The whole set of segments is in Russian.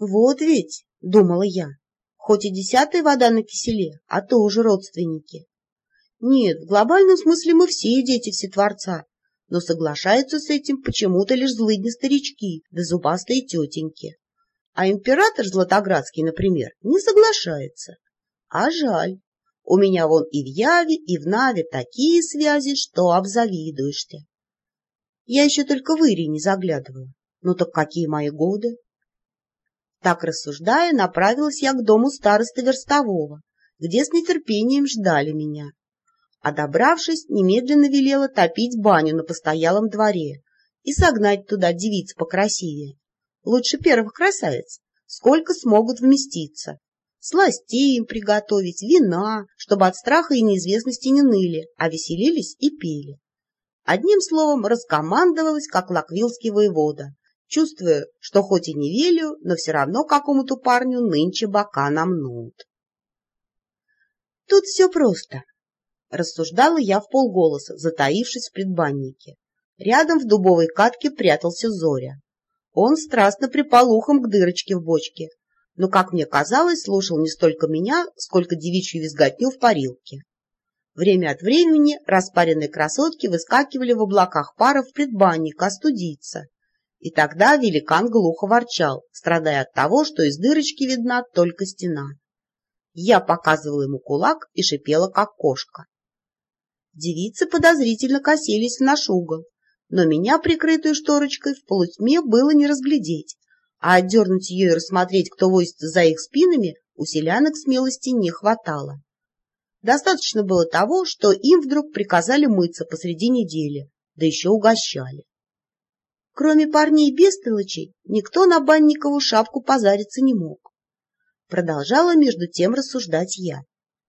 Вот ведь, — думала я, — хоть и десятая вода на киселе, а тоже родственники. Нет, в глобальном смысле мы все дети Всетворца, но соглашаются с этим почему-то лишь злыдни старички да зубастые тетеньки. А император Златоградский, например, не соглашается. А жаль. У меня вон и в Яве, и в Наве такие связи, что обзавидуешься. Я еще только в Ире не заглядывала. Ну так какие мои годы? Так рассуждая, направилась я к дому старосты Верстового, где с нетерпением ждали меня. А добравшись, немедленно велела топить баню на постоялом дворе и согнать туда девиц покрасивее. Лучше первых красавиц, сколько смогут вместиться. Сластей им приготовить, вина, чтобы от страха и неизвестности не ныли, а веселились и пели. Одним словом, раскомандовалась, как лаквилский воевода, чувствуя, что хоть и не велю, но все равно какому-то парню нынче бока намнут. Тут все просто, — рассуждала я в полголоса, затаившись в предбаннике. Рядом в дубовой катке прятался Зоря. Он страстно припал ухом к дырочке в бочке, но, как мне казалось, слушал не столько меня, сколько девичью визготню в парилке. Время от времени распаренные красотки выскакивали в облаках пара в предбанник остудиться. И тогда великан глухо ворчал, страдая от того, что из дырочки видна только стена. Я показывала ему кулак и шипела, как кошка. Девицы подозрительно косились в наш угол, но меня, прикрытую шторочкой, в полутьме было не разглядеть, а отдернуть ее и рассмотреть, кто возится за их спинами, у селянок смелости не хватало. Достаточно было того, что им вдруг приказали мыться посреди недели, да еще угощали. Кроме парней бестолочей, никто на банникову шапку позариться не мог. Продолжала между тем рассуждать я.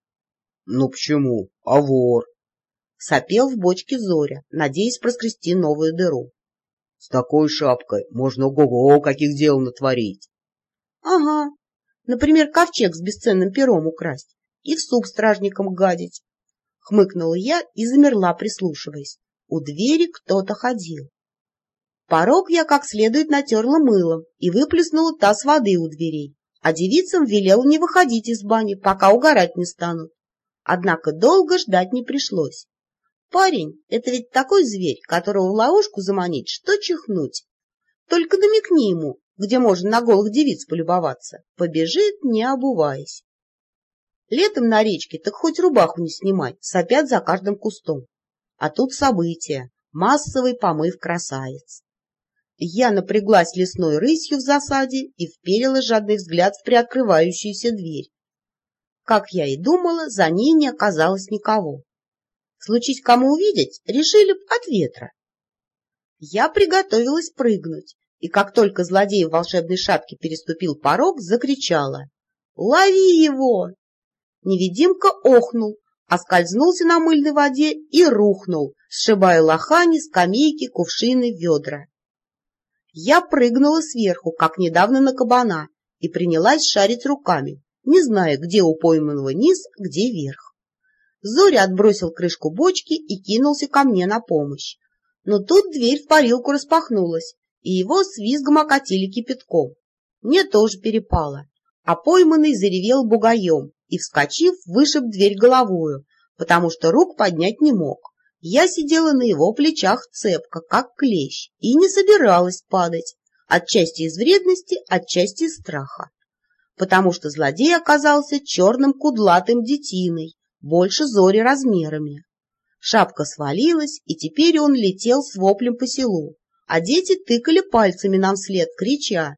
— Ну почему? А вор? — сопел в бочке Зоря, надеясь проскрести новую дыру. — С такой шапкой можно ого-го каких дел натворить. — Ага. Например, ковчег с бесценным пером украсть и в суп стражникам гадить. Хмыкнула я и замерла, прислушиваясь. У двери кто-то ходил. Порог я как следует натерла мылом и выплеснула таз воды у дверей, а девицам велела не выходить из бани, пока угорать не станут. Однако долго ждать не пришлось. Парень — это ведь такой зверь, которого в ловушку заманить, что чихнуть. Только намекни ему, где можно на голых девиц полюбоваться. Побежит, не обуваясь. Летом на речке так хоть рубаху не снимай, сопят за каждым кустом. А тут событие, массовый помыв красавец. Я напряглась лесной рысью в засаде и вперила жадный взгляд в приоткрывающуюся дверь. Как я и думала, за ней не оказалось никого. Случись кому увидеть, решили б от ветра. Я приготовилась прыгнуть, и как только злодей в волшебной шапке переступил порог, закричала «Лови его!» Невидимка охнул, оскользнулся на мыльной воде и рухнул, сшибая лохани, скамейки, кувшины, ведра. Я прыгнула сверху, как недавно на кабана, и принялась шарить руками, не зная, где у пойманного низ, где верх. Зоря отбросил крышку бочки и кинулся ко мне на помощь. Но тут дверь в парилку распахнулась, и его с визгом окатили кипятком. Мне тоже перепало, а пойманный заревел бугаем, и, вскочив, вышиб дверь головою, потому что рук поднять не мог. Я сидела на его плечах цепко, как клещ, и не собиралась падать, отчасти из вредности, отчасти из страха, потому что злодей оказался черным кудлатым детиной, больше зори размерами. Шапка свалилась, и теперь он летел с воплем по селу, а дети тыкали пальцами нам вслед, крича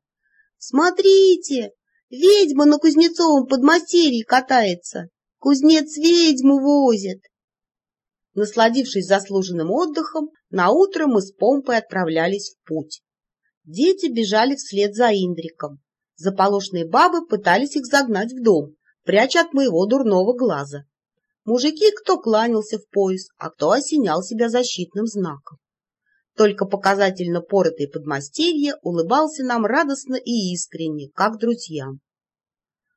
«Смотрите, Ведьма на Кузнецовом подмастерье катается. Кузнец ведьму возит. Насладившись заслуженным отдыхом, наутро мы с помпой отправлялись в путь. Дети бежали вслед за Индриком. Заполошные бабы пытались их загнать в дом, пряча от моего дурного глаза. Мужики кто кланялся в пояс, а кто осенял себя защитным знаком. Только показательно поротый подмастерье улыбался нам радостно и искренне, как друзьям.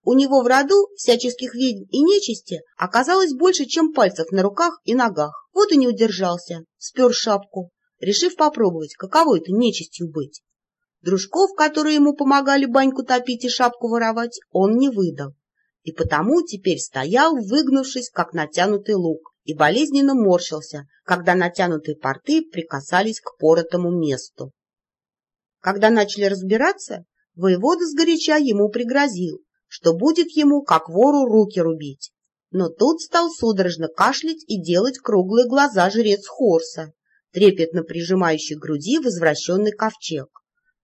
У него в роду всяческих ведьм и нечисти оказалось больше, чем пальцев на руках и ногах. Вот и не удержался, спер шапку, решив попробовать, каково это нечистью быть. Дружков, которые ему помогали баньку топить и шапку воровать, он не выдал. И потому теперь стоял, выгнувшись, как натянутый лук, и болезненно морщился, когда натянутые порты прикасались к поротому месту. Когда начали разбираться, воевода сгоряча ему пригрозил, что будет ему, как вору, руки рубить. Но тут стал судорожно кашлять и делать круглые глаза жрец Хорса, трепетно прижимающий к груди возвращенный ковчег,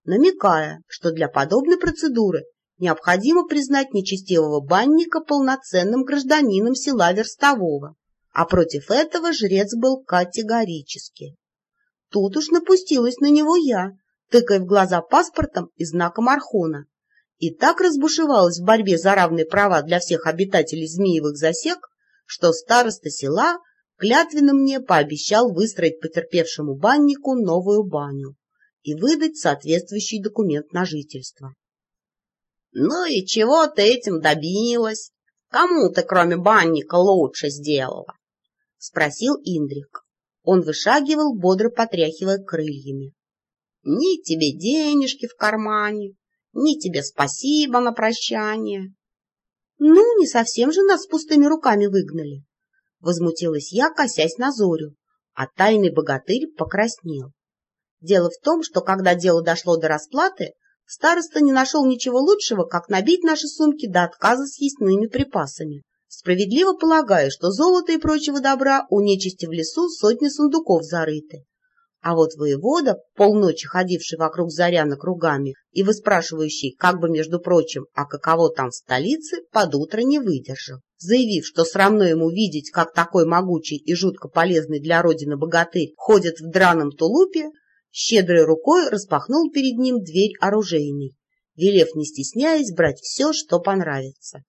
намекая, что для подобной процедуры необходимо признать нечестивого банника полноценным гражданином села Верстового, а против этого жрец был категорически. Тут уж напустилась на него я, тыкая в глаза паспортом и знаком Архона, и так разбушевалась в борьбе за равные права для всех обитателей Змеевых засек, что староста села клятвенно мне пообещал выстроить потерпевшему баннику новую баню и выдать соответствующий документ на жительство. — Ну и чего ты этим добилась? Кому ты, кроме банника, лучше сделала? — спросил Индрик. Он вышагивал, бодро потряхивая крыльями. — Ни тебе денежки в кармане, ни тебе спасибо на прощание. — Ну, не совсем же нас с пустыми руками выгнали. Возмутилась я, косясь на Зорю, а тайный богатырь покраснел. Дело в том, что когда дело дошло до расплаты, староста не нашел ничего лучшего, как набить наши сумки до отказа с ясными припасами, справедливо полагая, что золото и прочего добра у нечисти в лесу сотни сундуков зарыты. А вот воевода, полночи ходивший вокруг Заряна кругами и выспрашивающий, как бы, между прочим, а каково там в столице, под утро не выдержал. Заявив, что срамно ему видеть, как такой могучий и жутко полезный для родины богатырь ходит в драном тулупе, щедрой рукой распахнул перед ним дверь оружейной, велев, не стесняясь, брать все, что понравится.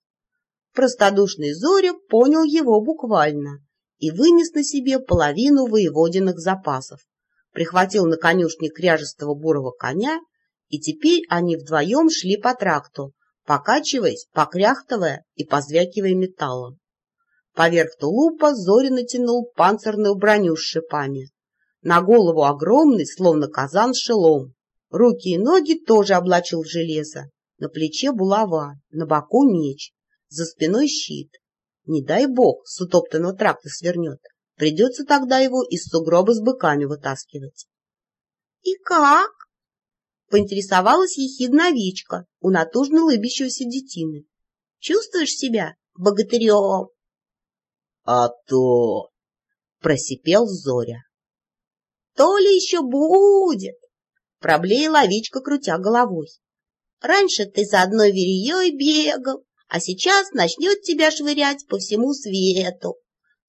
Простодушный Зоря понял его буквально и вынес на себе половину воеводиных запасов, прихватил на конюшне кряжестого бурого коня, и теперь они вдвоем шли по тракту, покачиваясь, покряхтывая и позвякивая металлом. Поверх тулупа Зори натянул панцирную броню с шипами, на голову огромный, словно казан, шелом. Руки и ноги тоже облачил в железо. На плече булава, на боку меч, за спиной щит. Не дай бог, с утоптанного тракта свернет. Придется тогда его из сугроба с быками вытаскивать. — И как? — поинтересовалась ехидна овечка у натужно лыбящегося детины. — Чувствуешь себя богатырем? — А то! — просипел Зоря. То ли еще будет? Проблеяла овечка, крутя головой. Раньше ты за одной вереей бегал, а сейчас начнет тебя швырять по всему свету.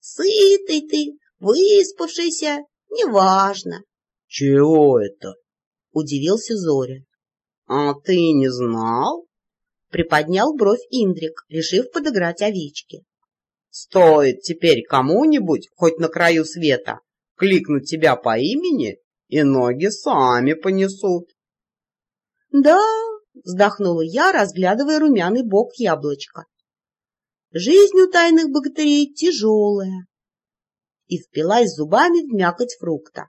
Сытый ты, выспавшийся, неважно. — Чего это? — удивился Зоря. — А ты не знал? — приподнял бровь Индрик, решив подыграть овечке. — Стоит теперь кому-нибудь, хоть на краю света, кликнуть тебя по имени, и ноги сами понесут. — Да, — вздохнула я, разглядывая румяный бок яблочка. — Жизнь у тайных богатырей тяжелая. И впилась зубами в мякоть фрукта.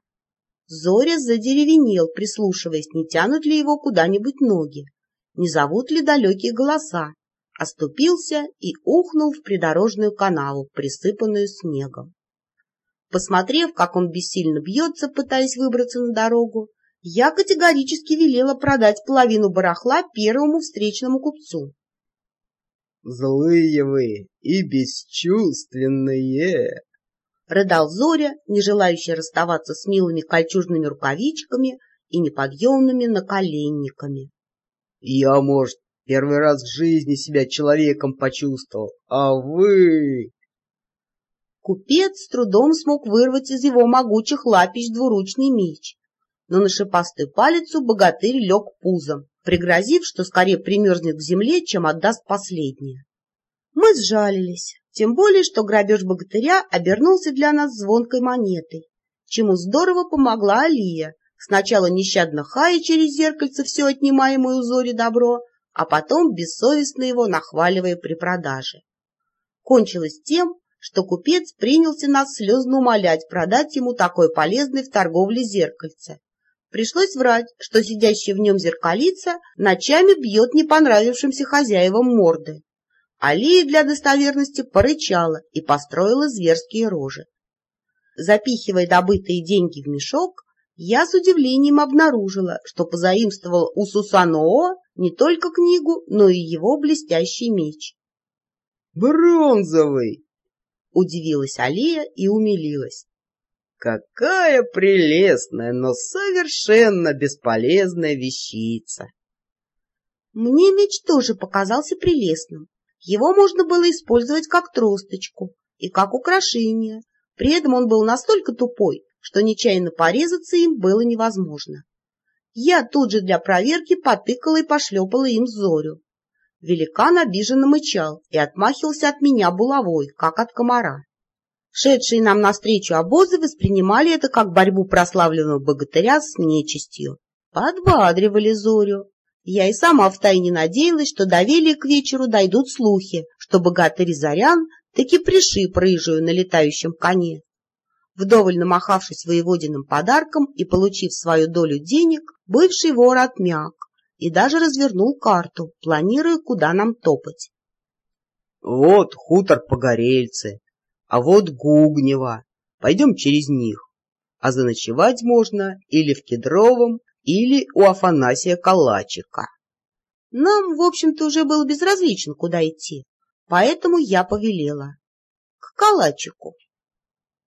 Зоря задеревенел, прислушиваясь, не тянут ли его куда-нибудь ноги, не зовут ли далекие голоса, оступился и ухнул в придорожную канаву, присыпанную снегом. Посмотрев, как он бессильно бьется, пытаясь выбраться на дорогу, я категорически велела продать половину барахла первому встречному купцу. «Злые вы и бесчувственные!» — рыдал Зоря, не желающий расставаться с милыми кольчужными рукавичками и неподъемными наколенниками. — Я, может, первый раз в жизни себя человеком почувствовал, а вы... Купец с трудом смог вырвать из его могучих лапищ двуручный меч, но на шипастую палицу богатырь лег пузом, пригрозив, что скорее примерзнет к земле, чем отдаст последнее. Мы сжалились, тем более, что грабеж богатыря обернулся для нас звонкой монетой, чему здорово помогла Алия, сначала нещадно хая через зеркальце все отнимаемое у Зори добро, а потом бессовестно его нахваливая при продаже. Кончилось тем, что купец принялся нас слезно умолять продать ему такое полезное в торговле зеркальце, Пришлось врать, что сидящий в нем зеркалица ночами бьет не понравившимся хозяевам морды. Алия для достоверности порычала и построила зверские рожи. Запихивая добытые деньги в мешок, я с удивлением обнаружила, что позаимствовал у Сусаноо не только книгу, но и его блестящий меч. «Бронзовый!» — удивилась Алия и умилилась. «Какая прелестная, но совершенно бесполезная вещица!» Мне меч тоже показался прелестным. Его можно было использовать как тросточку и как украшение. При этом он был настолько тупой, что нечаянно порезаться им было невозможно. Я тут же для проверки потыкала и пошлепала им Зорю. Великан обиженно мычал и отмахивался от меня булавой, как от комара. Шедшие нам навстречу обозы воспринимали это как борьбу прославленного богатыря с нечистью. Подбадривали Зорю. Я и сама втайне надеялась, что до Велия к вечеру дойдут слухи, что богатырь Зарян таки пришиб рыжую на летающем коне. Вдоволь намахавшись воеводиным подарком и получив свою долю денег, бывший вор отмяк и даже развернул карту, планируя, куда нам топать. «Вот хутор Погорельцы, а вот Гугнева. Пойдем через них. А заночевать можно или в Кедровом, или у Афанасия Калачика». Нам, в общем-то, уже было безразлично, куда идти, поэтому я повелела. К Калачику.